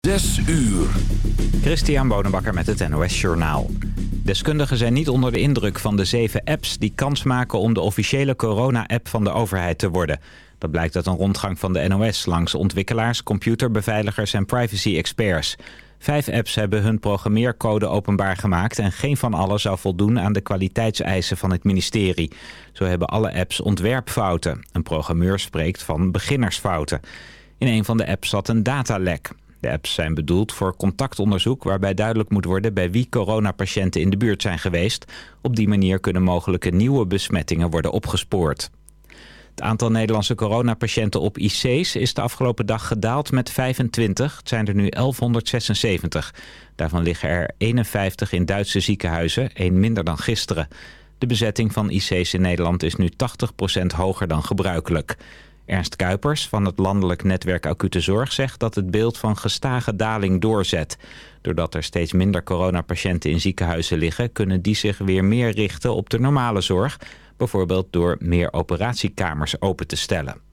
Zes uur. Christian Bonenbakker met het NOS Journaal. Deskundigen zijn niet onder de indruk van de zeven apps... die kans maken om de officiële corona-app van de overheid te worden. Dat blijkt uit een rondgang van de NOS langs ontwikkelaars... computerbeveiligers en privacy-experts. Vijf apps hebben hun programmeercode openbaar gemaakt... en geen van alle zou voldoen aan de kwaliteitseisen van het ministerie. Zo hebben alle apps ontwerpfouten. Een programmeur spreekt van beginnersfouten. In een van de apps zat een datalek. De apps zijn bedoeld voor contactonderzoek waarbij duidelijk moet worden bij wie coronapatiënten in de buurt zijn geweest. Op die manier kunnen mogelijke nieuwe besmettingen worden opgespoord. Het aantal Nederlandse coronapatiënten op IC's is de afgelopen dag gedaald met 25. Het zijn er nu 1176. Daarvan liggen er 51 in Duitse ziekenhuizen, één minder dan gisteren. De bezetting van IC's in Nederland is nu 80% hoger dan gebruikelijk. Ernst Kuipers van het landelijk netwerk Acute Zorg zegt dat het beeld van gestage daling doorzet. Doordat er steeds minder coronapatiënten in ziekenhuizen liggen... kunnen die zich weer meer richten op de normale zorg. Bijvoorbeeld door meer operatiekamers open te stellen.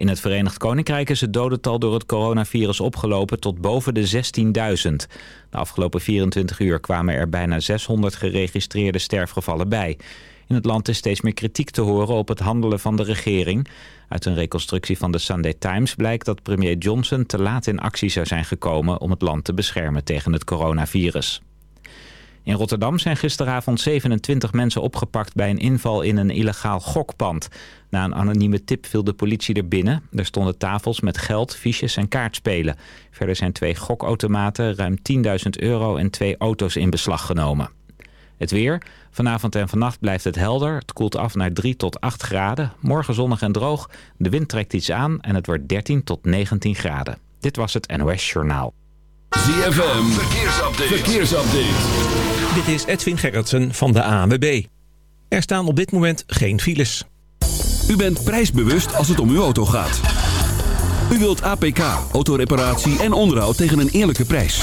In het Verenigd Koninkrijk is het dodental door het coronavirus opgelopen tot boven de 16.000. De afgelopen 24 uur kwamen er bijna 600 geregistreerde sterfgevallen bij. In het land is steeds meer kritiek te horen op het handelen van de regering. Uit een reconstructie van de Sunday Times blijkt dat premier Johnson te laat in actie zou zijn gekomen om het land te beschermen tegen het coronavirus. In Rotterdam zijn gisteravond 27 mensen opgepakt bij een inval in een illegaal gokpand. Na een anonieme tip viel de politie er binnen. Er stonden tafels met geld, fiches en kaartspelen. Verder zijn twee gokautomaten, ruim 10.000 euro en twee auto's in beslag genomen. Het weer. Vanavond en vannacht blijft het helder. Het koelt af naar 3 tot 8 graden. Morgen zonnig en droog. De wind trekt iets aan en het wordt 13 tot 19 graden. Dit was het NOS Journaal. ZFM. Verkeersupdate. Verkeersupdate. Dit is Edwin Gerritsen van de ANWB. Er staan op dit moment geen files. U bent prijsbewust als het om uw auto gaat. U wilt APK, autoreparatie en onderhoud tegen een eerlijke prijs.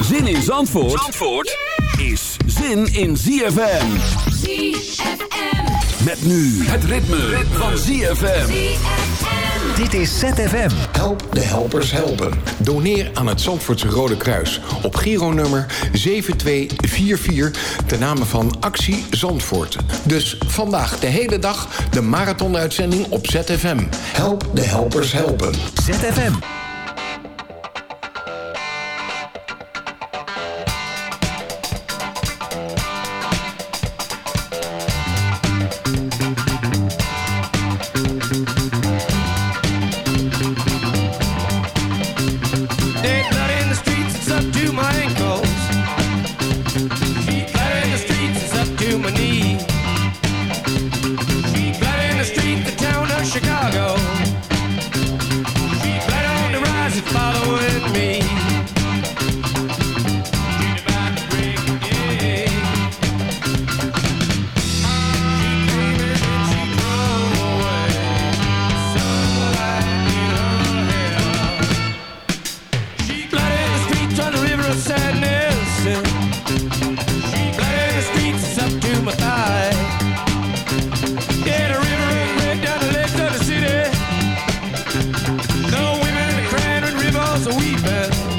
Zin in Zandvoort, Zandvoort is zin in ZFM. ZFM. Met nu het ritme, van ZFM. Dit is ZFM. Help de helpers helpen. Doneer aan het Zandvoortse Rode Kruis op Giro-nummer 7244 ten name van Actie Zandvoort. Dus vandaag de hele dag de marathonuitzending op ZFM. Help de helpers helpen. ZFM. house weeping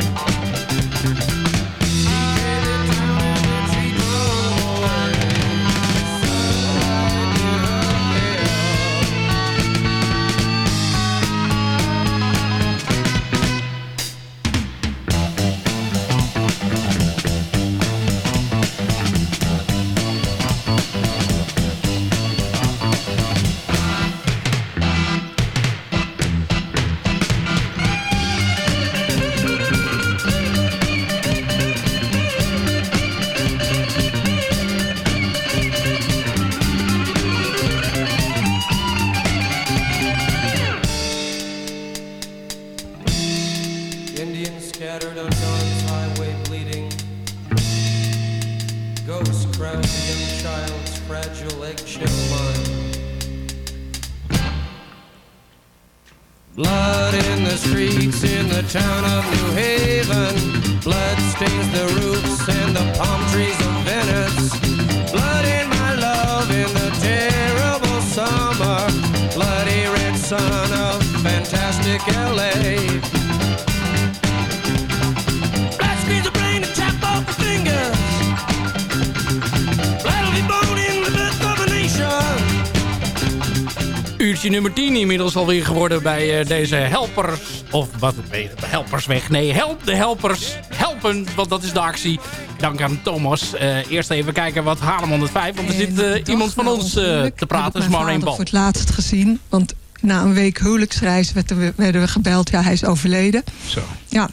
10 inmiddels alweer geworden bij eh, deze helpers. Of wat weet het, helpers weg. Nee, help de helpers. Helpen, want dat is de actie. Dank aan Thomas. Eh, eerst even kijken wat Haarlem 105. Want er zit eh, iemand van ons te praten. is Maureen Bal. voor het laatst gezien. Want na een week huwelijksreis werden we, werden we gebeld. Ja, hij is overleden. Zo. Ja.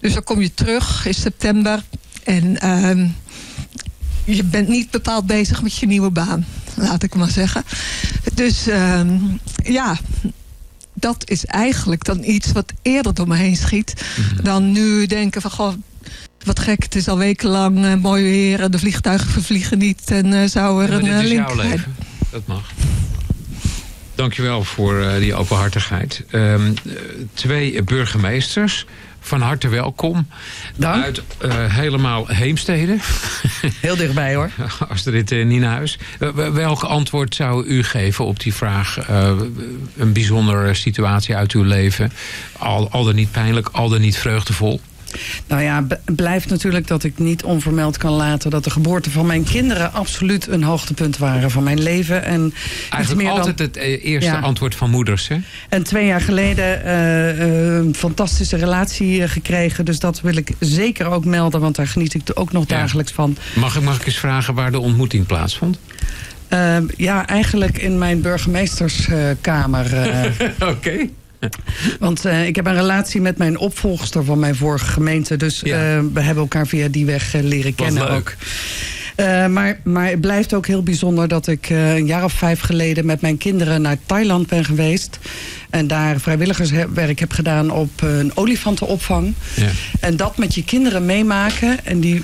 Dus dan kom je terug in september. En ehm, je bent niet bepaald bezig met je nieuwe baan. Laat ik maar zeggen. Dus ehm, ja, dat is eigenlijk dan iets wat eerder door me heen schiet. Dan nu denken van, goh, wat gek. Het is al wekenlang eh, mooi weer. En de vliegtuigen vervliegen niet. En eh, zou er een eh, link jouw zijn. leven. Dat mag. Dankjewel voor die openhartigheid. Ehm, eh, twee burgemeesters. Van harte welkom. Uit eh, helemaal Heemstede. Heel dichtbij hoor. Astrid uh, Nienhuis. Eh, wel- welk antwoord zou u geven op die vraag? een bijzondere situatie uit uw leven. Al, al dan niet pijnlijk, al dan niet vreugdevol. Nou ja, blijft natuurlijk dat ik niet onvermeld kan laten... dat de geboorte van mijn kinderen absoluut een hoogtepunt waren van mijn leven. En Eigenlijk meer dan- altijd het eh, eerste Ja. antwoord van moeders. Hè? En twee jaar geleden eh, eh, een fantastische relatie gekregen. Dus dat wil ik zeker ook melden, want daar geniet ik ook nog dagelijks van. Mag ik, mag ik eens vragen waar de ontmoeting plaatsvond? Ja, eigenlijk in mijn burgemeesterskamer. Oké. Want eh, ik heb een relatie met mijn opvolgster van mijn vorige gemeente. Dus eh, we hebben elkaar via die weg eh, leren kennen ook. Maar, maar het blijft ook heel bijzonder dat ik een jaar of vijf geleden met mijn kinderen naar Thailand ben geweest. En daar vrijwilligerswerk heb gedaan op een olifantenopvang. Ja. En dat met je kinderen meemaken. En die,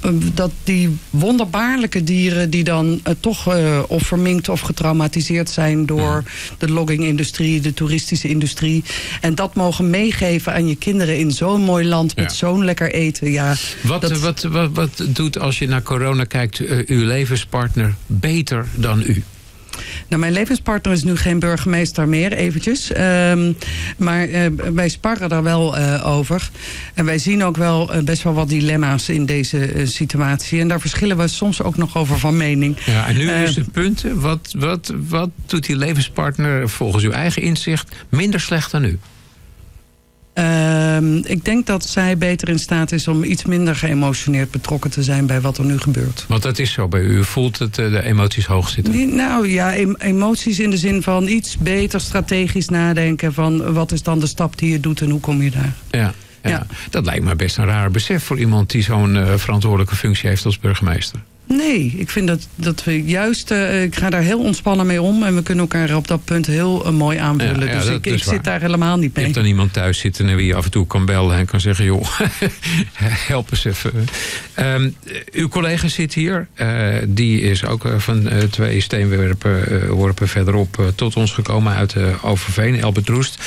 eh, dat die wonderbaarlijke dieren die dan eh, toch eh, of verminkt of getraumatiseerd zijn door de logging-industrie, de toeristische industrie. En dat mogen meegeven aan je kinderen in zo'n mooi land met Ja. zo'n lekker eten. Ja, Wat, dat- wat, wat, wat doet als je naar corona kijkt uw levenspartner beter dan u? Nou, mijn levenspartner is nu geen burgemeester meer, eventjes. Ehm, maar eh, wij sparren daar wel eh, over. En wij zien ook wel eh, best wel wat dilemma's in deze situatie. En daar verschillen we soms ook nog over van mening. Ja, en nu is het punt, wat, wat, wat doet die levenspartner volgens uw eigen inzicht minder slecht dan u? Ehm, ik denk dat zij beter in staat is om iets minder geëmotioneerd betrokken te zijn bij wat er nu gebeurt. Want dat is zo bij u. U voelt dat eh, de emoties hoog zitten. Die- Nou ja, em- emoties in de zin van iets beter strategisch nadenken van wat is dan de stap die je doet en hoe kom je daar. Ja, ja. Dat lijkt me best een raar besef voor iemand die zo'n eh, verantwoordelijke functie heeft als burgemeester. Nee, ik vind dat, dat we juist... eh, ik ga daar heel ontspannen mee om. En we kunnen elkaar op dat punt heel eh, mooi aanvullen. Ja, ja, dus ik, zit daar helemaal niet Je mee. hebt dan iemand thuis zitten en wie je af en toe kan bellen en kan zeggen: joh, help eens even. Ehm, uw collega zit hier. Eh, die is ook van twee steenwerpen worpen verderop tot ons gekomen uit Overveen, Elbert Roest.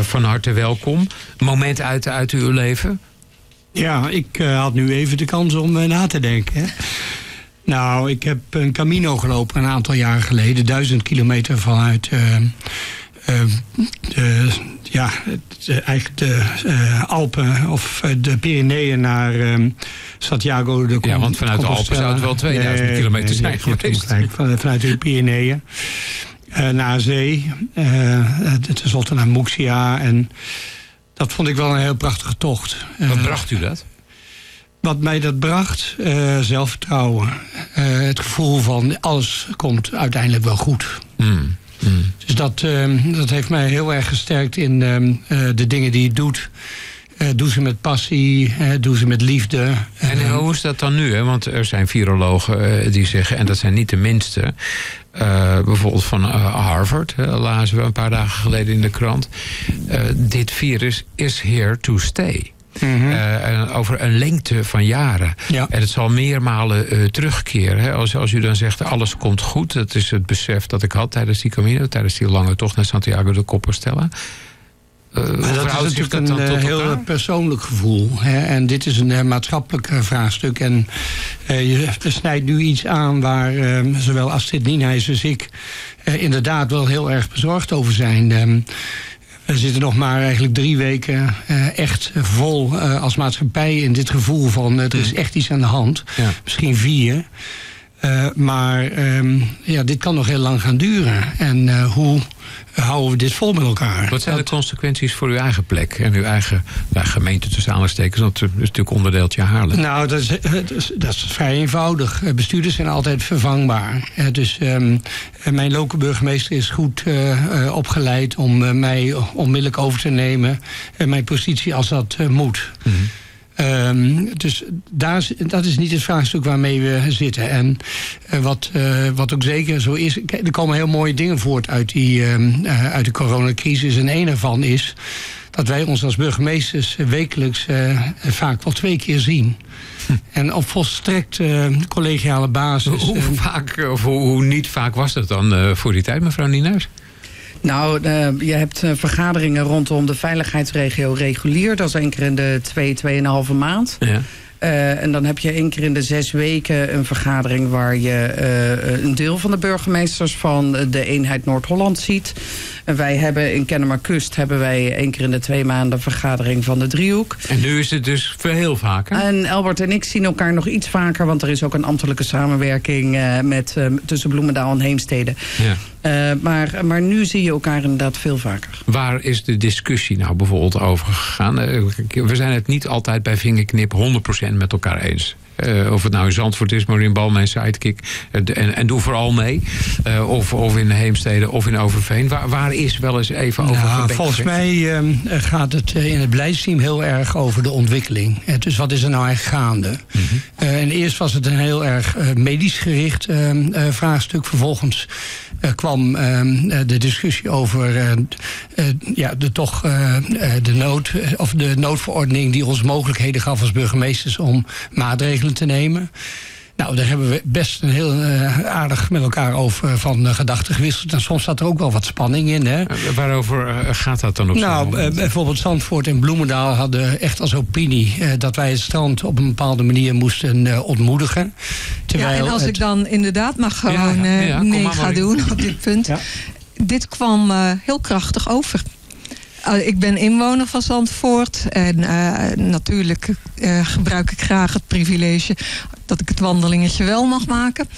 Van harte welkom. Moment uit, uit uw leven. Ja, ik eh, had nu even de kans om eh, na te denken. Hè. Nou, ik heb een Camino gelopen een aantal jaren geleden. Duizend kilometer vanuit eh, de, ja, eigenlijk de Alpen of de Pyreneeën naar Santiago de Ja, want vanuit de Alpen zou het wel 2000 kilometer zijn geweest. Van- Vanuit de Pyreneeën naar zee. ten slotte naar Muxia. En dat vond ik wel een heel prachtige tocht. Wat Eh, bracht u dat? wat mij dat bracht, eh, zelfvertrouwen. Eh, het gevoel van alles komt uiteindelijk wel goed. Hmm, Dus dat, dat heeft mij heel erg gesterkt in de dingen die je doet. Eh, doe ze met passie, eh, doe ze met liefde. En Eh, hoe is dat dan nu? Hè? Want er zijn virologen die zeggen, en dat zijn niet de minste... bijvoorbeeld van Harvard, eh, lazen we een paar dagen geleden in de krant... dit virus is here to stay. En over een lengte van jaren. En het zal meermalen eh, terugkeren. Hè? Als, als u dan zegt, alles komt goed. Dat is het besef dat ik had tijdens die Camino. Tijdens die lange tocht naar Santiago de Compostela. Uh, Maar dat is natuurlijk een eh, heel persoonlijk gevoel. Hè? En dit is een eh, maatschappelijk eh, vraagstuk. En eh, je snijdt nu iets aan waar eh, zowel Astrid Nienhuis als ik... eh, inderdaad wel heel erg bezorgd over zijn. Ehm, we zitten nog maar eigenlijk drie weken eh, echt vol eh, als maatschappij... in dit gevoel van eh, er is echt iets aan de hand. Misschien vier. Eh, maar ehm, ja, dit kan nog heel lang gaan duren. En eh, hoe houden we dit vol met elkaar? Wat zijn de consequenties voor uw eigen plek en uw eigen ja, gemeente tussen aanstekens? Want het is natuurlijk onderdeeltje Haarlem. Nou, dat is, eh, dat is, dat is vrij eenvoudig. Eh, Bestuurders zijn altijd vervangbaar. Eh, Dus ehm, eh, mijn lokale burgemeester is goed eh, eh, opgeleid om eh, mij onmiddellijk over te nemen. En mijn positie als dat eh, moet. Ehm, dus daar, dat is niet het vraagstuk waarmee we zitten. En eh, wat, eh, wat ook zeker zo is... Er komen heel mooie dingen voort uit, die, ehm, eh, uit de coronacrisis. En een ervan is dat wij ons als burgemeesters wekelijks vaak wel twee keer zien. En op volstrekt collegiale basis. Hoe vaak, of hoe, hoe niet vaak was dat dan voor die tijd, mevrouw Nienhuis? Nou, eh, je hebt eh, vergaderingen rondom de veiligheidsregio regulier. Dat is één keer in de twee, tweeënhalve maand. Ja. Eh, en dan heb je één keer in de zes weken een vergadering... waar je een deel van de burgemeesters van de eenheid Noord-Holland ziet. En wij hebben in Kennemerkust hebben wij één keer in de twee maanden... een vergadering van de driehoek. En nu is het dus veel heel vaker. En Albert en ik zien elkaar nog iets vaker... want er is ook een ambtelijke samenwerking eh, met, eh, tussen Bloemendaal en Heemstede. Ja. Eh, maar, maar nu zie je elkaar inderdaad veel vaker. Waar is de discussie nou bijvoorbeeld over gegaan? We zijn het niet altijd bij vingerknip 100% met elkaar eens. Eh, of het nou in Zandvoort is, maar in Bal, mijn sidekick. Eh, en, en doe vooral mee. Eh, of, of in Heemstede of in Overveen. Waar, waar is wel eens even over Nou, volgens mij ehm, gaat het in het beleidsteam heel erg over de ontwikkeling. Dus wat is er nou eigenlijk gaande? Mhm. En eerst was het een heel erg medisch gericht ehm, eh, vraagstuk. Vervolgens kwam ehm, eh, de discussie over ja, de, toch, de, nood, of de noodverordening die ons mogelijkheden gaf als burgemeesters om maatregelen te nemen. Nou, daar hebben we best een heel eh, aardig met elkaar over van eh, gedachten gewisseld. En soms zat er ook wel wat spanning in. Hè? Eh, Waarover eh, gaat dat dan op zo'n Nou, moment? eh, bijvoorbeeld Zandvoort en Bloemendaal hadden echt als opinie... eh, dat wij het strand op een bepaalde manier moesten eh, ontmoedigen. Ja, en als het- ik dan inderdaad maar gewoon Ja, eh, maar, ga doen op dit punt. Dit kwam eh, heel krachtig over. Eh, ik ben inwoner van Zandvoort. En eh, natuurlijk eh, gebruik ik graag het privilege dat ik het wandelingetje wel mag maken.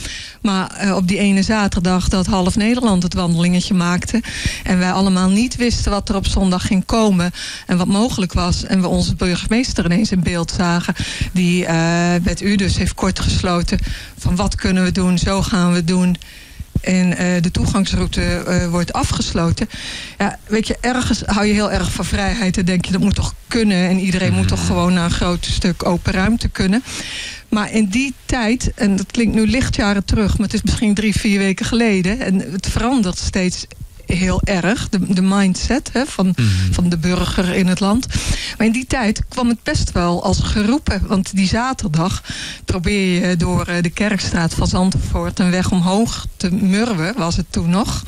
Maar op die ene zaterdag dat half Nederland het wandelingetje maakte... en wij allemaal niet wisten wat er op zondag ging komen... en wat mogelijk was... en we onze burgemeester ineens in beeld zagen... die met u dus heeft kort gesloten van wat kunnen we doen, zo gaan we doen... En eh, de toegangsroute eh, wordt afgesloten. Ja, weet je, ergens hou je heel erg van vrijheid. En denk je, dat moet toch kunnen. En iedereen moet toch gewoon naar een groot stuk open ruimte kunnen. Maar in die tijd, en dat klinkt nu lichtjaren terug... maar het is misschien drie, vier weken geleden... en het verandert steeds heel erg, de, de mindset hè, van, van de burger in het land. Maar in die tijd kwam het best wel als geroepen. Want die zaterdag probeer je door eh, de Kerkstraat van Zandvoort... een weg omhoog te murwen, was het toen nog...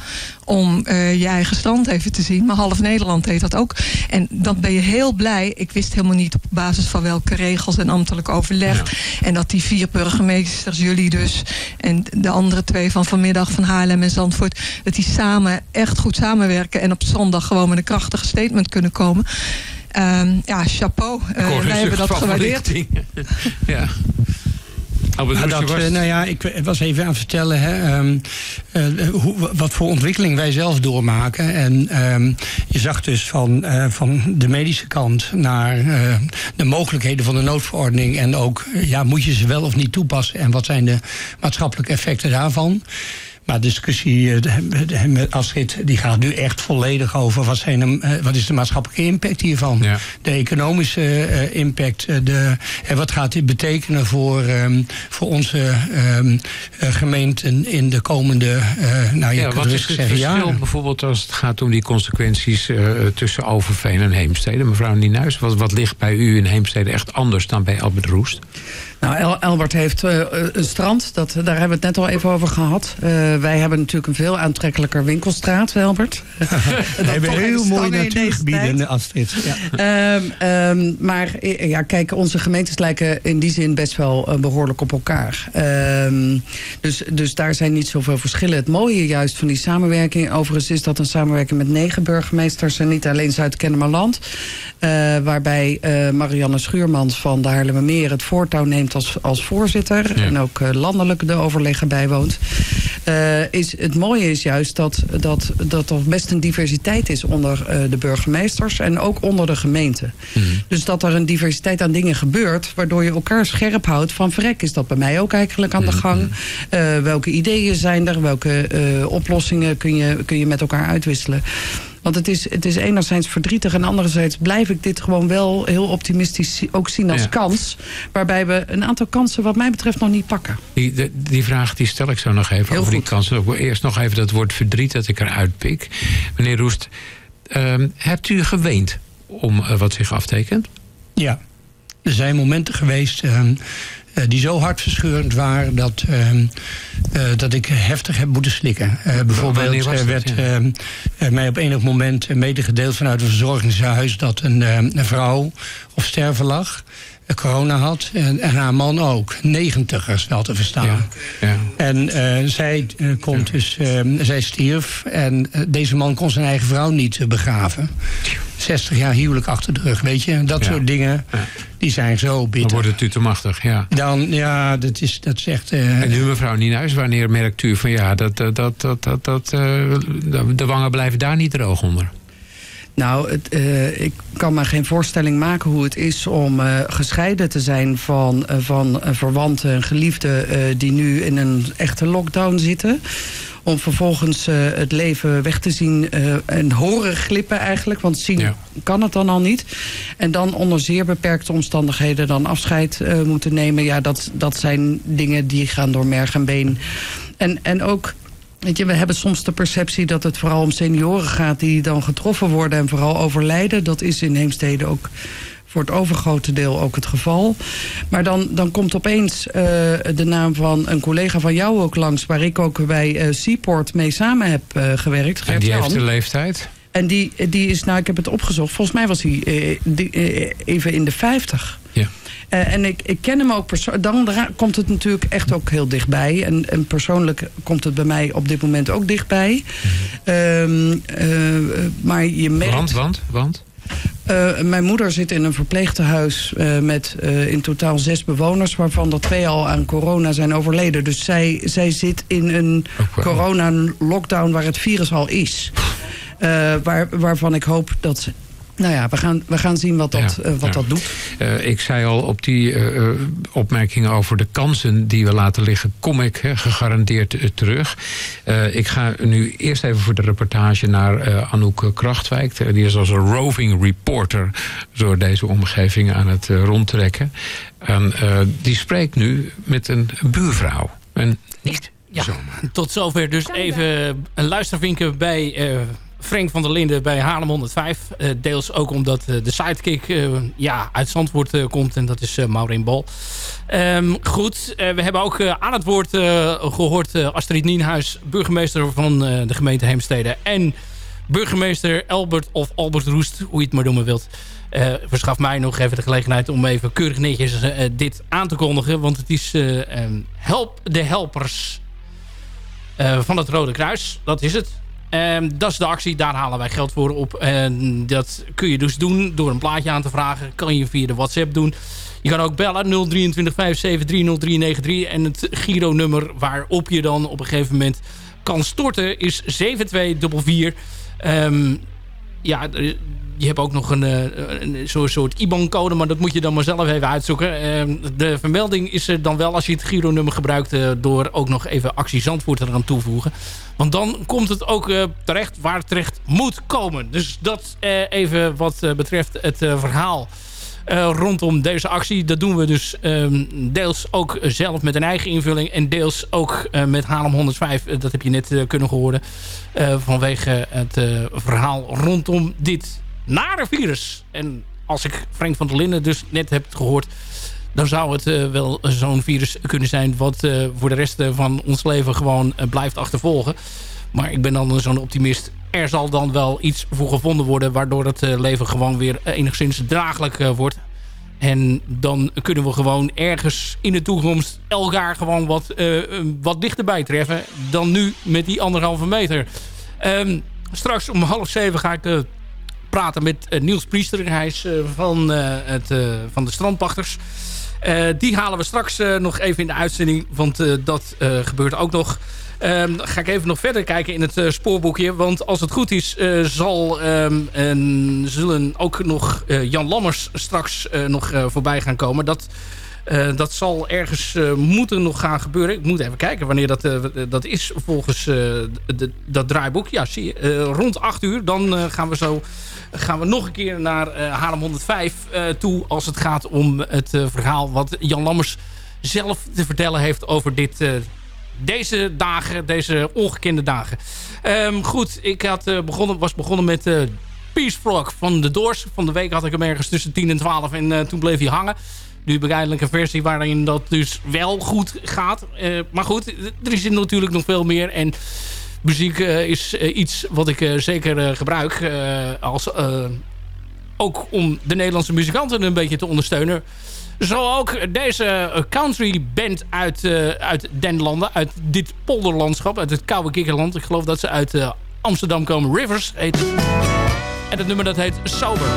om eh, je eigen strand even te zien. Maar half Nederland deed dat ook. En dan ben je heel blij. Ik wist helemaal niet op basis van welke regels en ambtelijk overleg. En dat die vier burgemeesters, jullie dus... en de andere twee van vanmiddag van Haarlem en Zandvoort... dat die samen echt goed samenwerken... en op zondag gewoon met een krachtig statement kunnen komen. Ehm, ja, chapeau. Eh, wij hebben dat gewaardeerd. ja. Nou, dat, was- eh, nou ja, ik was even aan het vertellen hè, ehm, eh, hoe, wat voor ontwikkeling wij zelf doormaken. En ehm, je zag dus van, eh, van de medische kant naar eh, de mogelijkheden van de noodverordening. En ook, eh, ja, moet je ze wel of niet toepassen? En wat zijn de maatschappelijke effecten daarvan? Maar de discussie eh, de- de- met Astrid die gaat nu echt volledig over wat, zijn de, eh, wat is de maatschappelijke impact hiervan. De economische eh, impact. de, en wat gaat dit betekenen voor, ehm, voor onze ehm, eh, gemeenten in de komende, nou Ja, wat is het verschil jaren. bijvoorbeeld als het gaat om die consequenties tussen Overveen en Heemstede? Mevrouw Nienuis, wat, wat ligt bij u in Heemstede echt anders dan bij Albert Roest? Nou, El- Elbert heeft eh, een strand, dat, daar hebben we het net al even over gehad. Eh, wij hebben natuurlijk een veel aantrekkelijker winkelstraat, Elbert. We hebben heel mooie natuurgebieden. Astrid. Ja. Ehm, ehm, maar eh, ja, kijk, onze gemeentes lijken in die zin best wel eh, behoorlijk op elkaar. Ehm, dus, dus daar zijn niet zoveel verschillen. Het mooie juist van die samenwerking, overigens is dat een samenwerking met negen burgemeesters en niet alleen Zuid-Kennemerland. Eh, waarbij eh, Marianne Schuurmans van de Haarlemmermeer het voortouw neemt als, als voorzitter. En ook eh, landelijk de overleggen bijwoont. Eh, is, het mooie is juist dat, dat, dat er best een diversiteit is onder eh, de burgemeesters en ook onder de gemeente. Dus dat er een diversiteit aan dingen gebeurt, waardoor je elkaar scherp houdt van verrek, is dat bij mij ook eigenlijk aan de gang? Eh, welke ideeën zijn er? Welke oplossingen kun je, kun je met elkaar uitwisselen? Want het is, het is enerzijds verdrietig en anderzijds blijf ik dit gewoon wel heel optimistisch ook zien als Ja. kans. Waarbij we een aantal kansen wat mij betreft nog niet pakken. Die, de- die vraag die stel ik zo nog even Heel over die kansen. Ik wil Eerst nog even dat woord verdriet dat ik eruit pik. Meneer Roest, ehm, hebt u geweend om eh, wat zich aftekent? Ja, er zijn momenten geweest ehm, eh, die zo hartverscheurend waren dat, ehm, eh, dat ik heftig heb moeten slikken. Eh, bijvoorbeeld eh, dat, werd ja? ehm, eh, mij op enig moment medegedeeld vanuit een verzorgingshuis dat een, ehm, een vrouw op sterven lag. Corona had en, en haar man ook. Negentigers wel te verstaan. Ja. En eh, zij, eh, komt dus, ehm, zij stierf en eh, deze man kon zijn eigen vrouw niet begraven. 60 jaar huwelijk achter de rug, weet je. Dat soort dingen, die zijn zo Dan bitter. wordt het u te machtig, ja. Dan, ja, dat is, dat is echt... eh, En u, mevrouw Nienhuis, wanneer merkt u van ja, dat, dat, dat, dat, dat, de wangen blijven daar niet droog onder? Nou, het, eh, ik kan me geen voorstelling maken hoe het is om eh, gescheiden te zijn van, eh, van verwanten en geliefden die nu in een echte lockdown zitten. Om vervolgens het leven weg te zien en horen glippen eigenlijk. Want zien kan het dan al niet. En dan onder zeer beperkte omstandigheden dan afscheid moeten nemen. Ja, dat, dat zijn dingen die gaan door merg en been. En, en ook... Weet je, we hebben soms de perceptie dat het vooral om senioren gaat... die dan getroffen worden en vooral overlijden. Dat is in Heemstede ook voor het overgrote deel ook het geval. Maar dan, dan komt opeens eh, de naam van een collega van jou ook langs... waar ik ook bij eh, Seaport mee samen heb eh, gewerkt. En die heeft de leeftijd? En die, die is, nou ik heb het opgezocht... volgens mij was hij die, even in de 50. Ja. Eh, en ik, ik ken hem ook persoonlijk. Dan komt het natuurlijk echt ook heel dichtbij. En, en persoonlijk komt het bij mij op dit moment ook dichtbij. Ehm, eh, maar je merkt... Want, want, want? Eh, mijn moeder zit in een verpleegtehuis eh, met in totaal zes bewoners... waarvan er twee al aan corona zijn overleden. Dus zij, zij zit in een corona-lockdown waar het virus al is. Waar, waarvan ik hoop dat... Nou ja, we gaan, we gaan zien wat dat, eh, wat ja. dat doet. Eh, ik zei al op die eh, opmerkingen over de kansen die we laten liggen, kom ik hè, gegarandeerd terug. Eh, ik ga nu eerst even voor de reportage naar eh, Anouk Krachtwijk. Die is als een roving reporter door deze omgeving aan het rondtrekken. En eh, die spreekt nu met een buurvrouw. En niet Ja, tot zover dus even een luistervinken bij eh, Frank van der Linden bij Haarlem 105. Eh, deels ook omdat eh, de sidekick eh, ja, uit Zandvoort komt en dat is Maureen Bal. Ehm, goed, we hebben ook aan het woord eh, gehoord eh, Astrid Nienhuis, burgemeester van de gemeente Heemstede. En burgemeester Albert of Albert Roest, hoe je het maar noemen wilt. eh verschaf mij nog even de gelegenheid om even keurig netjes dit aan te kondigen. Want het is eh, ehm, Help de Helpers van het Rode Kruis. Dat is het. Ehm, dat is de actie, daar halen wij geld voor op. En dat kun je dus doen door een plaatje aan te vragen. Kan je via de WhatsApp doen. Je kan ook bellen 023 573 0393. En het Giro-nummer waarop je dan op een gegeven moment kan storten is 7244. Ehm ja, je hebt ook nog een, eh, een soort, soort IBAN-code, maar dat moet je dan maar zelf even uitzoeken. Ehm, de vermelding is er dan wel als je het Giro-nummer gebruikt... eh, door ook nog even actie Zandvoort eraan toevoegen. Want dan komt het ook eh, terecht waar het terecht moet komen. Dus dat even wat betreft het verhaal... rondom deze actie. Dat doen we dus ehm, deels ook zelf met een eigen invulling... en deels ook met Haarlem 105. Eh, dat heb je net kunnen horen. vanwege het verhaal rondom dit nare virus. En als ik Frank van der Linden dus net heb gehoord... dan zou het eh, wel zo'n virus kunnen zijn... wat eh, voor de rest eh, van ons leven gewoon blijft achtervolgen. Maar ik ben dan zo'n optimist. Er zal dan wel iets voor gevonden worden... waardoor het leven gewoon weer enigszins draaglijk wordt. En dan kunnen we gewoon ergens in de toekomst elkaar gewoon wat, wat dichterbij treffen... dan nu met die anderhalve meter. Ehm, straks om half zeven ga ik praten met eh, Niels Priester. Hij is eh, van, eh, het, van de strandpachters. Die halen we straks nog even in de uitzending. Want dat gebeurt ook nog. Ehm, ga ik even nog verder kijken in het spoorboekje. Want als het goed is, zal, ehm, en zullen ook nog Jan Lammers straks nog voorbij gaan komen. Dat, eh, dat zal ergens eh, moeten nog gaan gebeuren. Ik moet even kijken wanneer dat, eh, dat is volgens de- dat draaiboek. Ja, zie je. Rond 8 uur. Dan gaan we zo gaan we nog een keer naar Haarlem 105 eh, toe... als het gaat om het verhaal wat Jan Lammers zelf te vertellen heeft over dit, deze dagen, deze ongekende dagen. Ehm, goed, ik had, begonnen, was begonnen met eh Peace Frog van de Doors. Van de week had ik hem ergens tussen 10 en 12 en toen bleef hij hangen. Nu een versie waarin dat dus wel goed gaat. Eh, maar goed, er is natuurlijk nog veel meer. En muziek eh, is eh, iets wat ik zeker gebruik. als, ook om de Nederlandse muzikanten een beetje te ondersteunen. Zo ook deze country band uit, uit den landen. Uit dit polderlandschap. Uit het koude kikkerland. Ik geloof dat ze uit Amsterdam komen. Rivers heet. En het nummer dat heet Sober.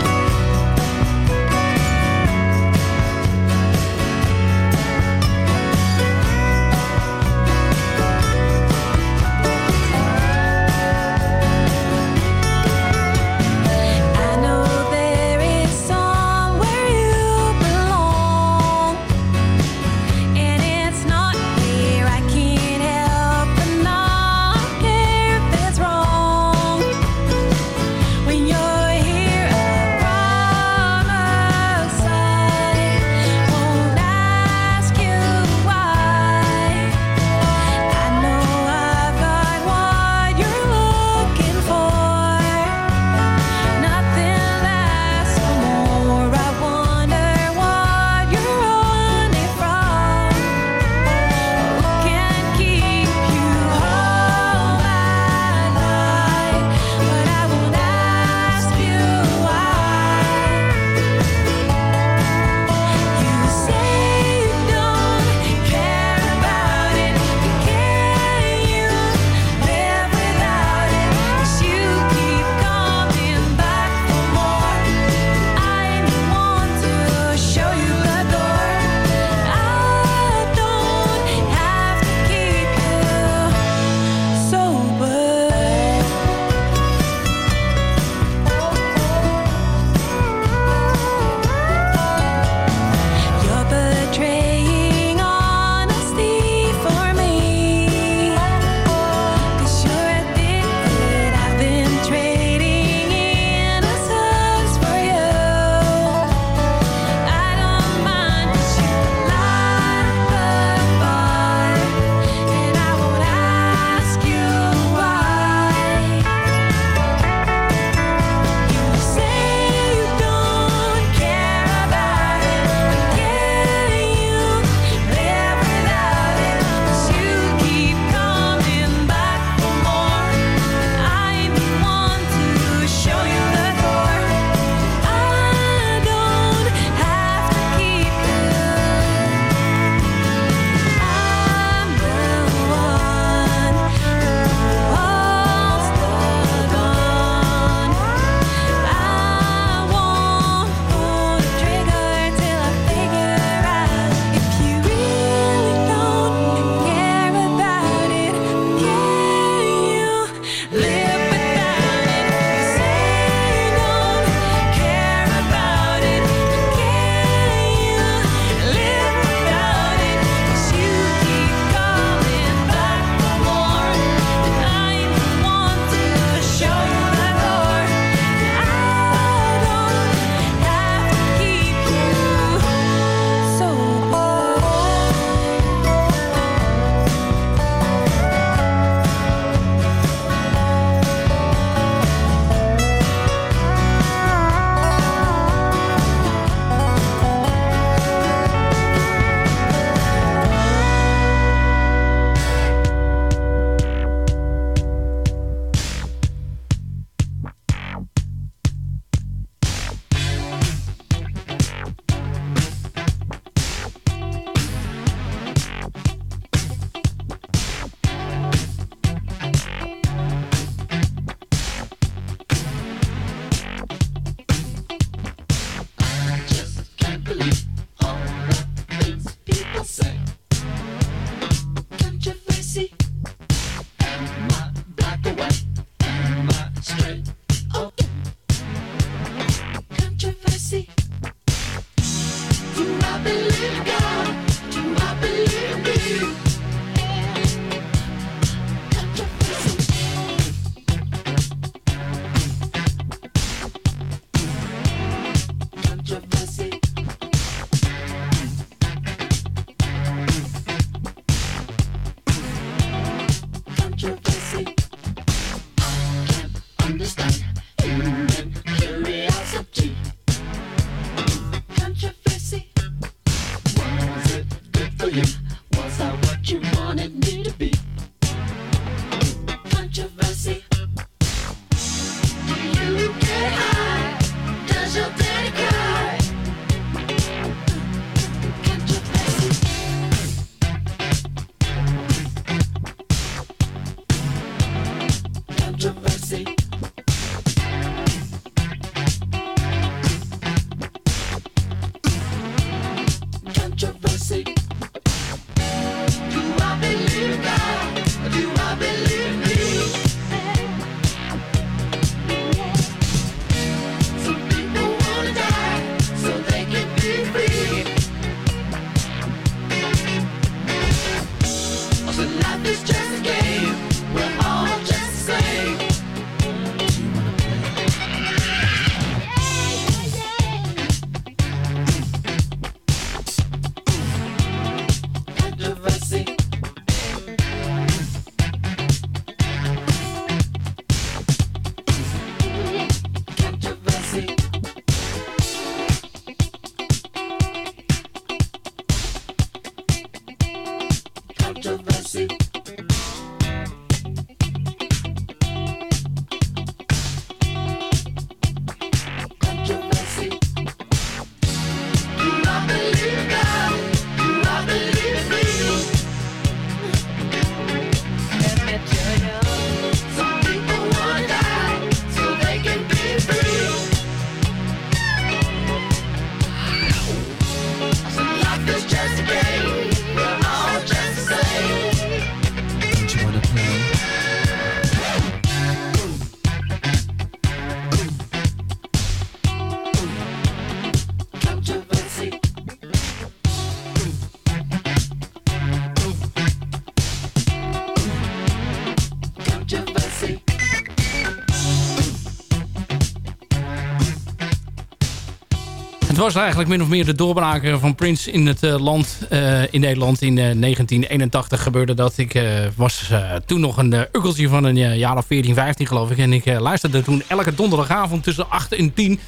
Was eigenlijk min of meer de doorbraak eh, van Prince in het eh, land, eh, in Nederland. In 1981 gebeurde dat. Ik was toen nog een ukkeltje van een jaar of 14, 15 geloof ik. En ik luisterde toen elke donderdagavond tussen 8 en 10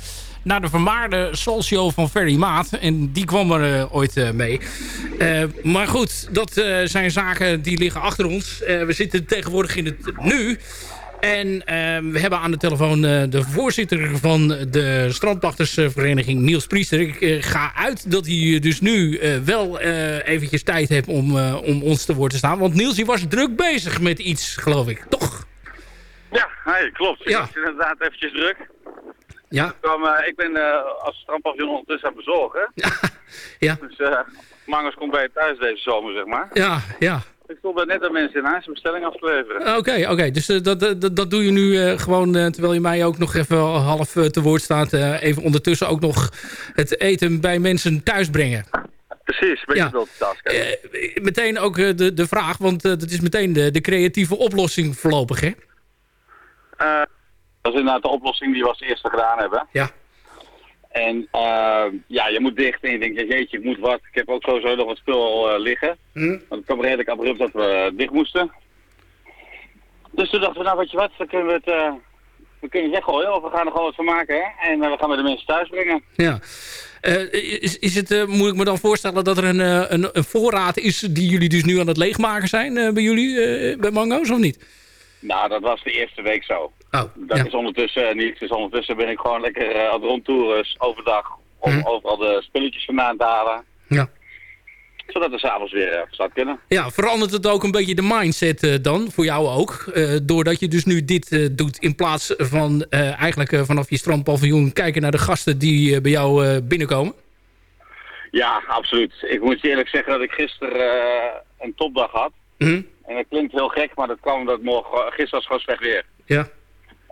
naar de vermaarde Soul van Ferry Maat. En die kwam er ooit mee. maar goed, dat zijn zaken die liggen achter ons. we zitten tegenwoordig in het nu. En ehm, we hebben aan de telefoon uh, de voorzitter van de strandpachtersvereniging, Niels Priester. Ik uh, ga uit dat hij dus nu uh, wel eventjes tijd heeft om, om ons te woord te staan. Want Niels, je was druk bezig met iets, geloof ik. Toch? Ja, klopt. Ja. Ik was inderdaad eventjes druk. Ja. Ik, kwam, ik ben als strandpaviljoen ondertussen aan het bezorgen. ja. Dus Mangers komt bij je thuis deze zomer, zeg maar. Ja, ja. Ik stond er net aan mensen in huis een bestelling af te leveren. Oké, oké. dus uh, dat, dat, dat doe je nu uh, gewoon, uh, terwijl je mij ook nog even half te woord staat. even ondertussen ook nog het eten bij mensen thuis brengen. Precies, ben je ja. multitasken. meteen ook de, de vraag, want dat is meteen de, de creatieve oplossing voorlopig, hè? dat is inderdaad de oplossing die we als eerste gedaan hebben. Ja. En uh, ja, je moet dicht en je denkt, jeetje, ik moet wat. Ik heb ook sowieso nog wat spul al uh, liggen. Hm? Want het kwam redelijk abrupt dat we dicht moesten. Dus toen dachten we, nou weet je wat, dan kunnen we het, uh, we kunnen het weggooien of we gaan er gewoon wat van maken. Hè? En we gaan met de mensen thuis brengen. Ja. is, is het, moet ik me dan voorstellen dat er een, een, een, voorraad is die jullie dus nu aan het leegmaken zijn bij jullie, bij Mango's of niet? Nou, dat was de eerste week zo. Oh, dat ja. is ondertussen niet. Dus ondertussen ben ik gewoon lekker uh, aan het rondtoeren overdag om Hm. overal de spulletjes vandaan te halen. Ja. Zodat we s'avonds weer uh, start kunnen. Ja, verandert het ook een beetje de mindset uh, dan, voor jou ook? Uh, doordat je dus nu dit doet in plaats van eigenlijk vanaf je strandpaviljoen kijken naar de gasten die bij jou binnenkomen? Ja, absoluut. Ik moet je eerlijk zeggen dat ik gisteren een topdag had. Hm? En dat klinkt heel gek, maar dat kwam omdat morgen, gisteren was gewoon slecht weer. Ja.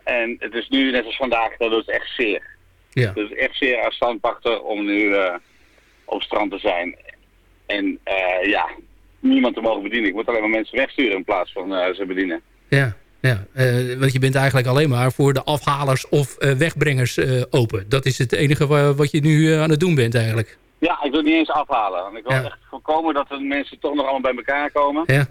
En het is nu, net als vandaag, dat doet het echt zeer. Ja. Dus echt zeer standpachter om nu uh, op strand te zijn. En uh, ja, niemand te mogen bedienen. Ik moet alleen maar mensen wegsturen in plaats van uh, ze bedienen. Ja, ja. want je bent eigenlijk alleen maar voor de afhalers of wegbrengers open. Dat is het enige wat je nu aan het doen bent eigenlijk. Ja, ik wil niet eens afhalen. Want ik wil ja. echt voorkomen dat de mensen toch nog allemaal bij elkaar komen. Ja.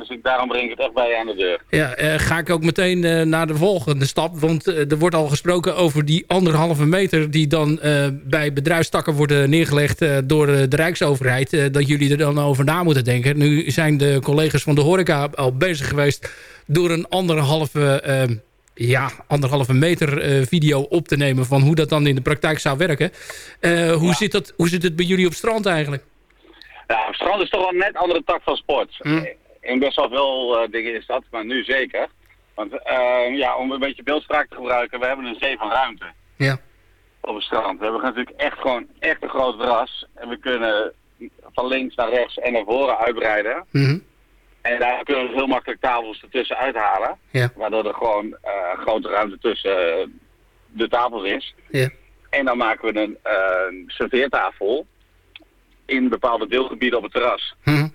Dus ik, daarom breng ik het echt bij je aan de deur. Ja, uh, ga ik ook meteen uh, naar de volgende stap. Want uh, er wordt al gesproken over die anderhalve meter... die dan bij bedrijfstakken worden neergelegd door de Rijksoverheid. dat jullie er dan over na moeten denken. Nu zijn de collega's van de horeca al bezig geweest... door een anderhalve, ja, anderhalve meter video op te nemen... van hoe dat dan in de praktijk zou werken. hoe, ja. zit dat, hoe zit het bij jullie op strand eigenlijk? Ja, op strand is toch wel een net andere tak van sport. Hm? In best wel veel dingen is dat, maar nu zeker. Want uh, ja, om een beetje beeldspraak te gebruiken, we hebben een zee van ruimte. Ja. Op het strand. We hebben natuurlijk echt gewoon echt een groot terras. En we kunnen van links naar rechts en naar voren uitbreiden. Mm -hmm. En daar kunnen we heel makkelijk tafels ertussen uithalen. Ja. Waardoor er gewoon uh, grote ruimte tussen de tafels is. Ja. En dan maken we een serveertafel in bepaalde deelgebieden op het terras. Mm -hmm.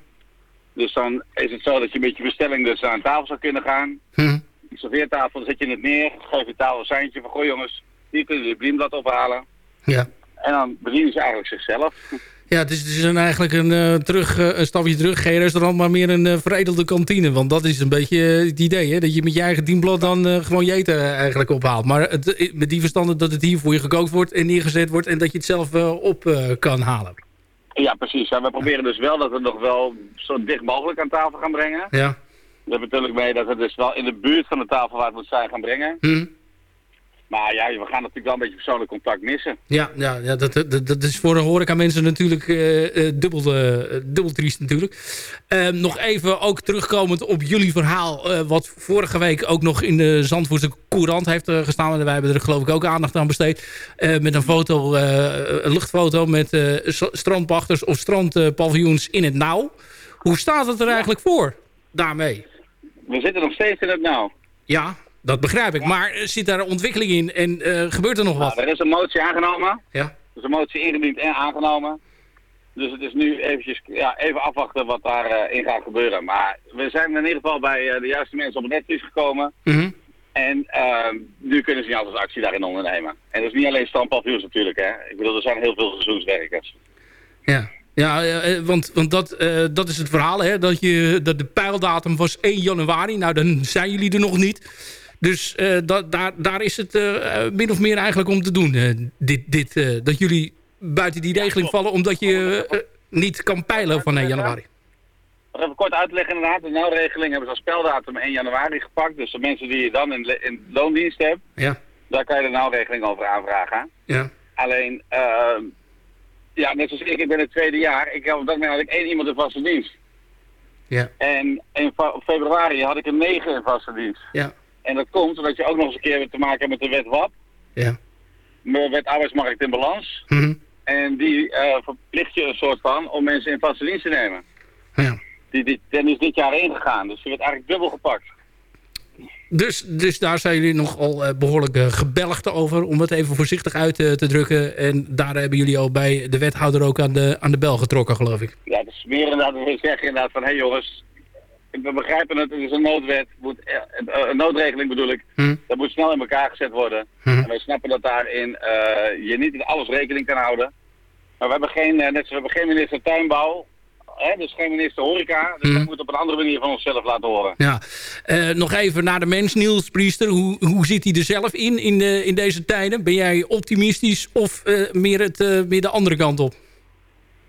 Dus dan is het zo dat je met je bestelling dus aan tafel zou kunnen gaan. Hm. Die serveertafel, dan zet je het neer, geef je tafel een seintje van, goh jongens, hier kunnen jullie bliemblad ophalen. Ja. En dan bedienen ze eigenlijk zichzelf. Ja, het is, het is een, eigenlijk een, uh, terug, uh, een stapje terug. Geen restaurant, maar meer een uh, veredelde kantine. Want dat is een beetje het idee, hè? Dat je met je eigen dienblad dan gewoon je eten eigenlijk ophaalt. Maar het, met die verstanden dat het hier voor je gekookt wordt en neergezet wordt... en dat je het zelf op kan halen. Ja, precies. Ja, we proberen dus wel dat we nog wel zo dicht mogelijk aan tafel gaan brengen. Ja. Dat hebben natuurlijk mee dat we dus wel in de buurt van de tafel waar het moet zijn gaan brengen. Hm. Maar ja, we gaan natuurlijk wel een beetje persoonlijk contact missen. Ja, ja, ja dat, dat, dat is voor de horeca mensen natuurlijk uh, uh, dubbel, uh, dubbel triest natuurlijk. Ehm, nog even ook terugkomend op jullie verhaal. wat vorige week ook nog in de Zandvoortse Courant heeft gestaan. En wij hebben er geloof ik ook aandacht aan besteed. met een foto, een luchtfoto met strandpachters of strandpaviljoens in het nauw. Hoe staat het er eigenlijk voor daarmee? We zitten nog steeds in het nauw. Ja, dat begrijp ik. Maar zit daar ontwikkeling in en uh, gebeurt er nog wat? Nou, er is een motie aangenomen. Ja. Er is een motie ingediend en aangenomen. Dus het is nu eventjes, ja, even afwachten wat daarin uh, gaat gebeuren. Maar we zijn in ieder geval bij uh, de juiste mensen op het netvlies gekomen. Mm -hmm. En ehm, nu kunnen ze niet altijd actie daarin ondernemen. En dat is niet alleen strandpavioens natuurlijk, hè. Ik bedoel, er zijn heel veel seizoenswerkers. Ja, ja eh, want, want dat, eh, dat is het verhaal, hè? Dat, je, dat de pijldatum was 1 januari. Nou, dan zijn jullie er nog niet. Dus eh, daar, daar is het eh, min of meer eigenlijk om te doen. eh, dit, dit, eh, dat jullie buiten die regeling vallen omdat je eh, niet kan peilen van 1 januari. Nog even kort uitleggen inderdaad. De nauwregeling hebben ze als speldatum 1 januari gepakt. Dus de mensen die je dan in, in loondienst hebt, Ja, daar kan je de nauwregeling over aanvragen. ja. Alleen, ehm, ja, net zoals ik, ik ben het tweede jaar. Ik heb op dat moment had ik één iemand in vaste dienst. Ja. En in februari had ik er negen in vaste dienst. Ja. En dat komt omdat je ook nog eens een keer te maken hebt met de wet WAP. Ja. De wet arbeidsmarkt in balans. Mhm. En die eh, verplicht je een soort van om mensen in vaste dienst te nemen. Ja. Die, die, die is dit jaar ingegaan, dus die werd eigenlijk dubbel gepakt. Dus, dus daar zijn jullie nogal eh, behoorlijk eh, gebelgd over, om het even voorzichtig uit te drukken. En daar hebben jullie al bij de wethouder ook aan de, aan de bel getrokken, geloof ik. Ja, het is meer inderdaad we zeggen inderdaad van, hé hey jongens, we begrijpen het, het is een noodwet, moet, eh, eh, een noodregeling bedoel ik. Hm. Dat moet snel in elkaar gezet worden. Hm. En wij snappen dat daarin eh, je niet in alles rekening kan houden. Maar we hebben geen, net zoals we hebben geen minister tuinbouw, hè, dus geen minister horeca. Dus Hm. we moeten op een andere manier van onszelf laten horen. Ja. Nog even naar de mens, Niels Priester. Hoe, hoe zit hij er zelf in, in, de, in deze tijden? Ben jij optimistisch of meer, het, meer de andere kant op?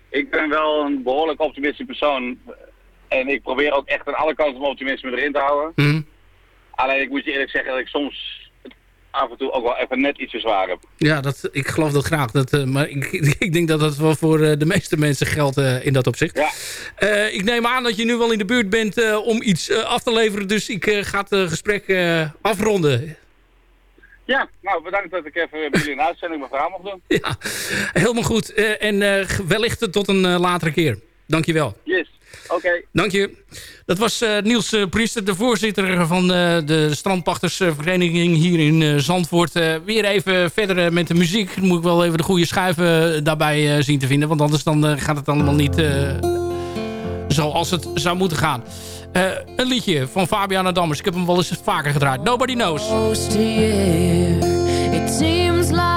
Ik ben wel een behoorlijk optimistische persoon. En ik probeer ook echt aan alle kanten mijn optimisme erin te houden. Hm. Alleen ik moet je eerlijk zeggen dat ik soms af en toe ook wel even net iets te zwaar heb. Ja, dat, ik geloof dat graag. Dat, eh, maar ik, ik denk dat dat wel voor eh, de meeste mensen geldt eh, in dat opzicht. Ja. Ik neem aan dat je nu wel in de buurt bent om iets af te leveren. Dus ik ga het gesprek afronden. Ja, nou bedankt dat ik even bij jullie een uitzending mijn verhaal mocht doen. Ja, helemaal goed. En wellicht tot een latere keer. Dankjewel. Yes, oké. Dank je. Dat was eh, Niels eh, Priester, de voorzitter van eh, de strandpachtersvereniging hier in eh, Zandvoort. Eh, weer even verder met de muziek. Dan moet ik wel even de goede schuiven daarbij eh, zien te vinden. Want anders dan, gaat het allemaal niet eh, zoals het zou moeten gaan. Eh, een liedje van Fabiana Dammers. Ik heb hem wel eens vaker gedraaid. Nobody Knows. It seems like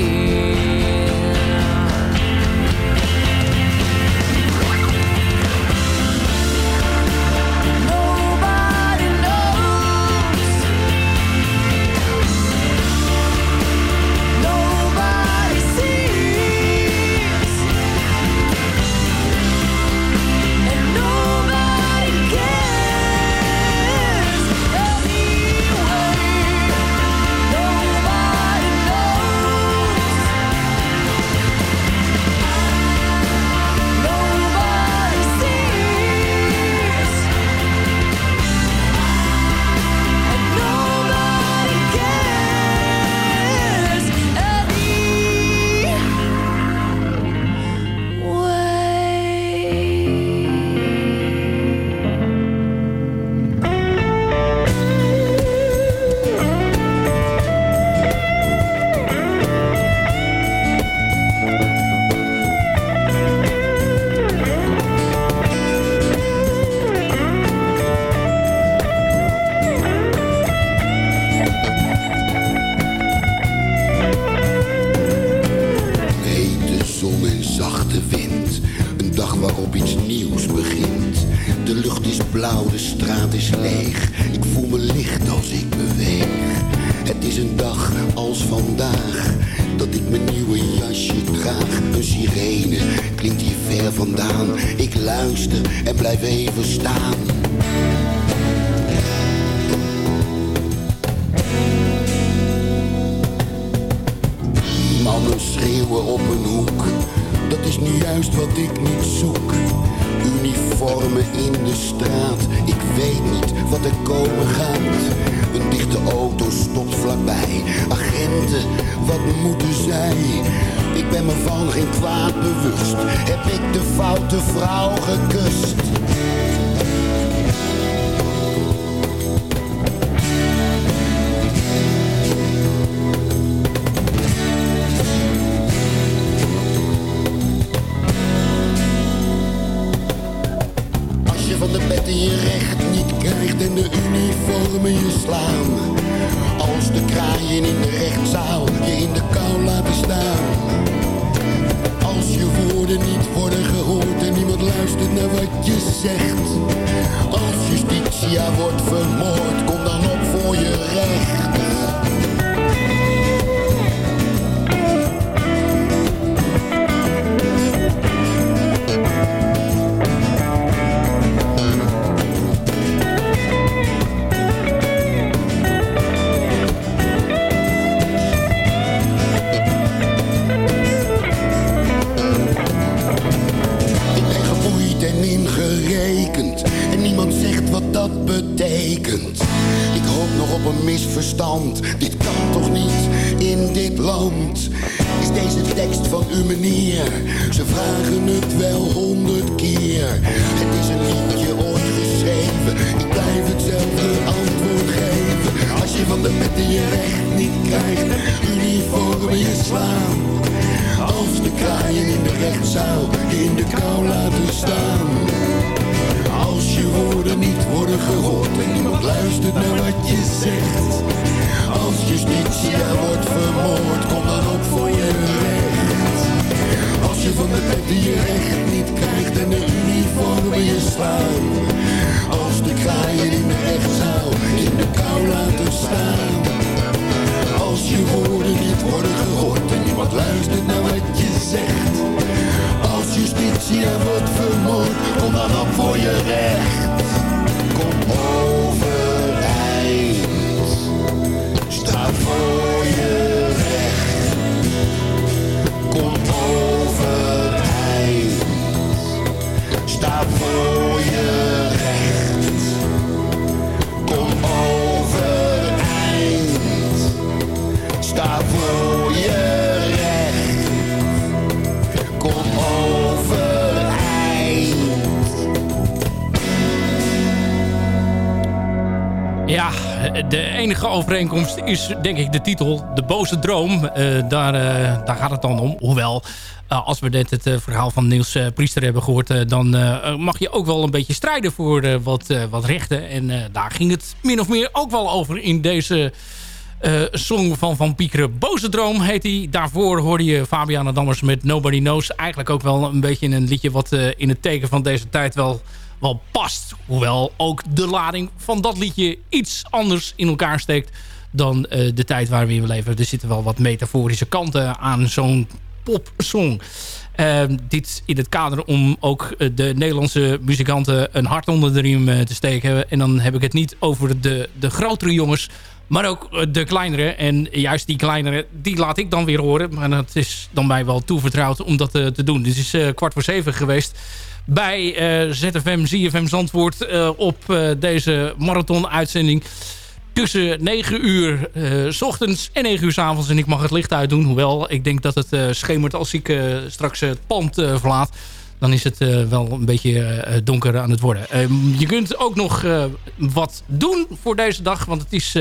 En de uniformen je slaan. Als de kraaien in de rechtszaal je in de kou laten staan. Als je woorden niet worden gehoord en niemand luistert naar wat je zegt. Als justitia wordt vermoord, kom dan op voor je recht. Betekent. Ik hoop nog op een misverstand. Dit kan toch niet in dit land? Is deze tekst van u meneer Ze vragen het wel honderd keer. Het is een liedje ooit geschreven. Ik blijf hetzelfde antwoord geven. Als je van de petten je recht niet krijgt Uniformen je slaan. Als de kraaien in de rechtszaal in de kou laten staan. Woorden niet worden gehoord en niemand luistert naar wat je zegt. Als justitia wordt vermoord, kom dan op voor je recht. Als je van de petten je recht niet krijgt en de uniformen je slaan. Als de kraaien in de rechtszaal in de kou laten staan. Als je woorden niet worden gehoord en niemand luistert naar wat je zegt. Als justitia wordt vermoord, kom dan op voor je recht. Kom overeind, enige overeenkomst is denk ik de titel De Boze Droom. Eh, daar, eh, daar gaat het dan om. Hoewel, eh, als we net het verhaal van Niels Priester hebben gehoord... eh, dan mag je ook wel een beetje strijden voor wat, wat rechten. En daar ging het min of meer ook wel over in deze... eh, song van Van Piekeren. Boze Droom heet hij. Daarvoor hoorde je Fabiana Dammers met Nobody Knows. Eigenlijk ook wel een beetje een liedje wat in het teken van deze tijd wel, wel past. Hoewel ook de lading van dat liedje iets anders in elkaar steekt dan eh, de tijd waar we in leven. Er zitten wel wat metaforische kanten aan zo'n popsong. Eh, dit in het kader om ook eh, de Nederlandse muzikanten een hart onder de riem eh, te steken. En dan heb ik het niet over de, de grotere jongens, maar ook de kleinere. En juist die kleinere, die laat ik dan weer horen. Maar dat is dan mij wel toevertrouwd om dat te doen. Dit is kwart voor zeven geweest bij eh, ZFM, ZFM Zandvoort eh, op eh, deze marathon-uitzending. Tussen 9 uur s ochtends en 9 uur s avonds. En ik mag het licht uitdoen. Hoewel, ik denk dat het schemert als ik straks het pand verlaat. Dan is het wel een beetje donker aan het worden. Ehm, je kunt ook nog wat doen voor deze dag. Want het is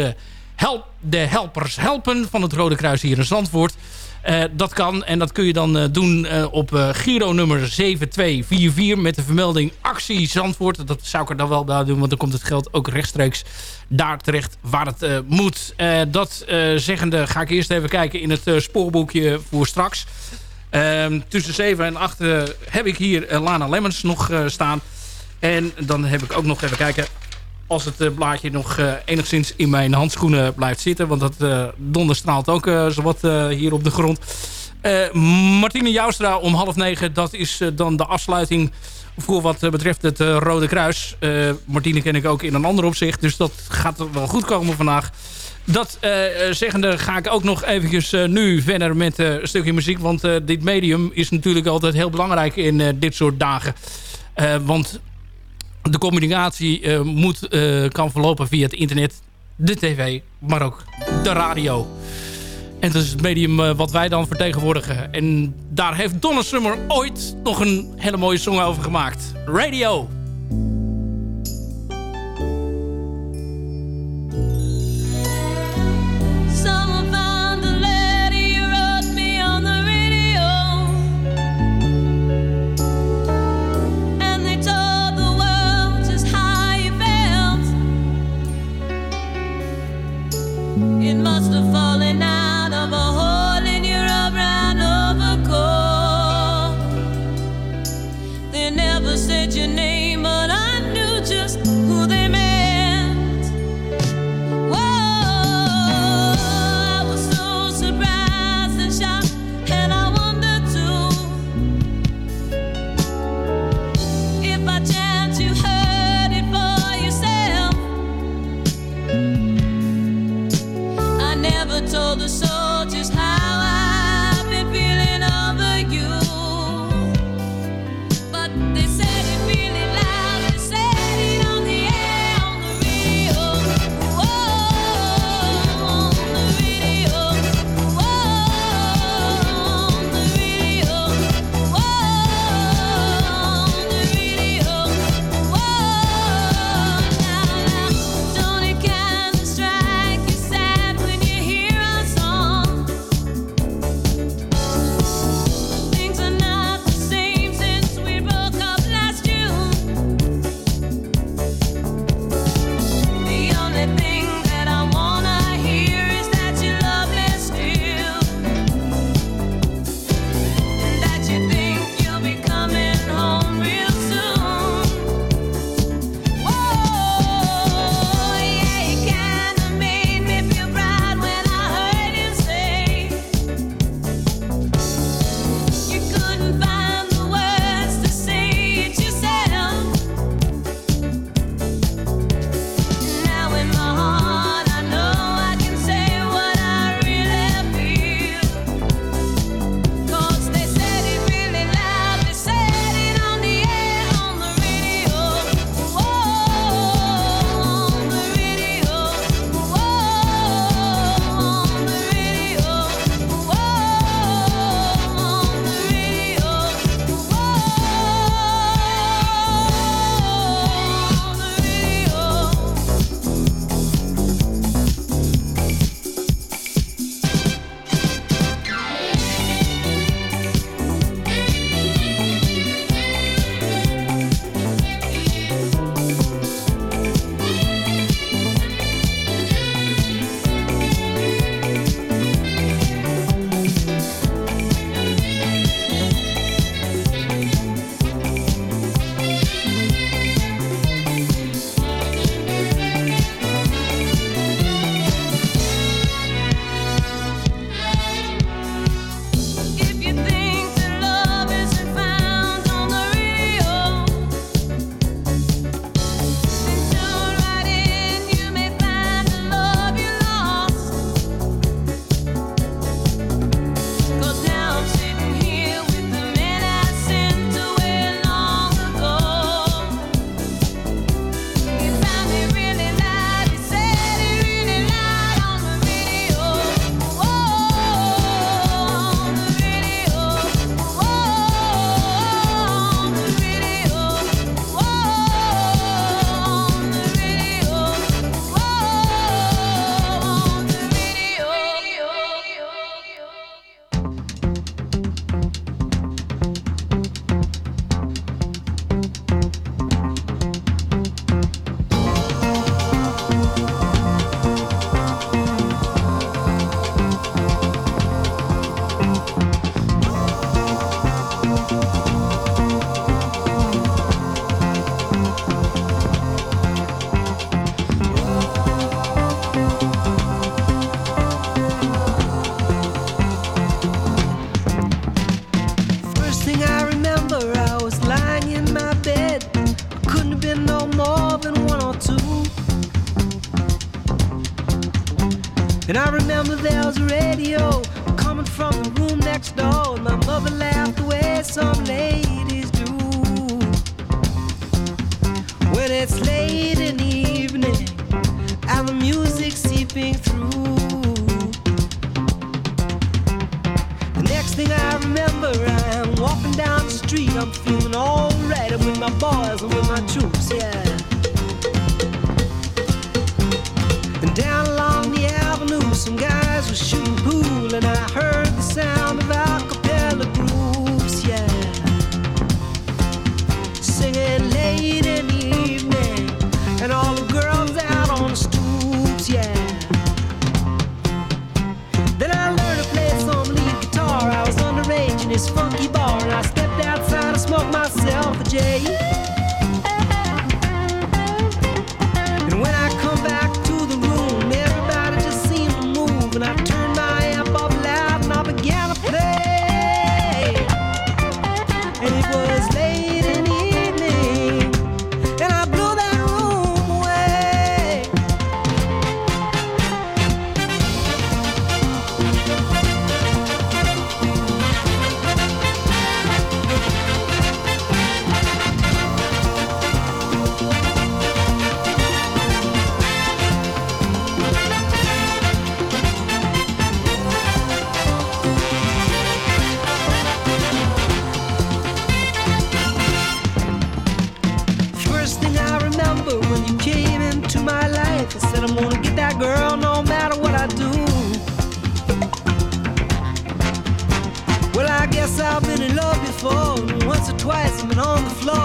help, de helpers helpen van het Rode Kruis hier in Zandvoort. Eh, dat kan en dat kun je dan eh, doen eh, op Giro nummer 7244 met de vermelding actie Zandvoort. Dat zou ik er dan wel bij doen, want dan komt het geld ook rechtstreeks daar terecht waar het moet. Dat zeggende ga ik eerst even kijken in het spoorboekje voor straks. Ehm, tussen 7 en 8 eh, heb ik hier Lana Lemmens nog staan. En dan heb ik ook nog even kijken als het eh, blaadje nog eh, enigszins in mijn handschoenen blijft zitten. Want dat donderstraalt ook uh, zowat uh, hier op de grond. Uh, Martine Joustra om half negen. Dat is uh, dan de afsluiting voor wat betreft het uh, Rode Kruis. Uh, Martine ken ik ook in een ander opzicht. Dus dat gaat wel goed komen vandaag. Dat uh, zeggende ga ik ook nog eventjes uh, nu verder met uh, een stukje muziek. Want uh, dit medium is natuurlijk altijd heel belangrijk in uh, dit soort dagen. Uh, want de communicatie uh, moet, uh, kan verlopen via het internet, de tv, maar ook de radio. En dat is het medium uh, wat wij dan vertegenwoordigen. En daar heeft Donna Summer ooit nog een hele mooie song over gemaakt. Radio. all the sun. Remember there was a radio coming from the room next door. And my mother laughed the way some ladies do. When it's late in the evening and the music seeping through. The next thing I remember, I'm walking down the street. I'm feeling alright. I'm with my boys and with my troops, yeah. And down some guys were shooting pool, and I heard the sound of a once or twice I've been on the floor,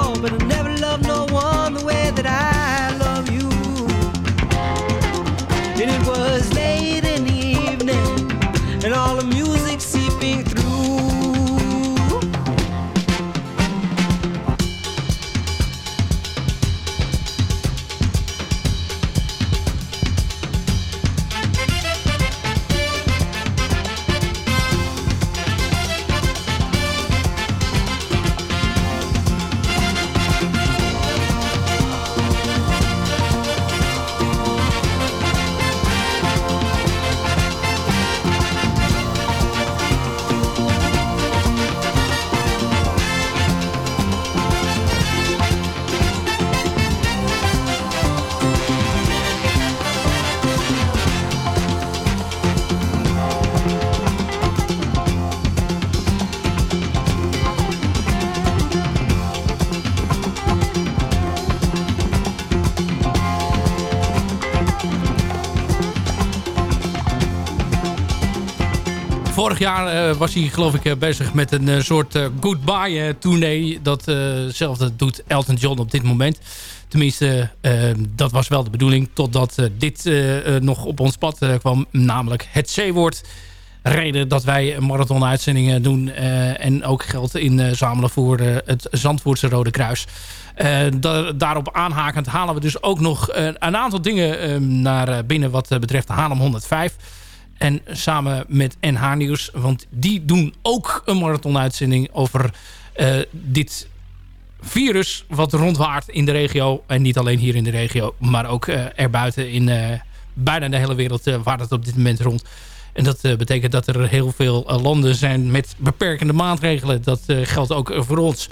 Vorig jaar eh, was hij geloof ik eh, bezig met een eh, soort goodbye tournee. Datzelfde doet Elton John op dit moment. Tenminste, dat was wel de bedoeling. Totdat dit nog op ons pad kwam. Namelijk het C-woord. Reden dat wij marathon-uitzendingen doen. en ook geld inzamelen voor eh, het Zandvoortse Rode Kruis. Da- daarop aanhakend halen we dus ook nog een aantal dingen naar binnen wat betreft de Haarlem 105. En samen met NH Nieuws, want die doen ook een marathonuitzending over eh, dit virus wat rondwaart in de regio. En niet alleen hier in de regio, maar ook eh, erbuiten in eh, bijna de hele wereld waart het op dit moment rond. En dat betekent dat er heel veel landen zijn met beperkende maatregelen. Dat geldt ook voor ons.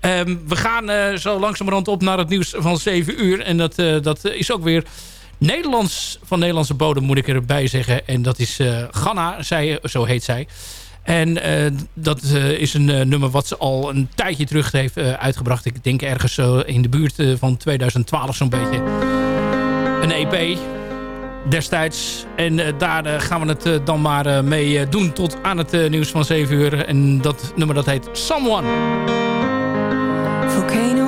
Ehm, we gaan zo langzamerhand op naar het nieuws van 7 uur. En dat, dat is ook weer Nederlands van Nederlandse bodem, moet ik erbij zeggen. En dat is eh Ganna, zij, zo heet zij. En eh, dat eh, is een nummer wat ze al een tijdje terug heeft uitgebracht. Ik denk ergens in de buurt van 2012 zo'n beetje. Een EP destijds. En daar gaan we het dan maar mee doen tot aan het nieuws van 7 uur. En dat nummer dat heet Someone. Volcano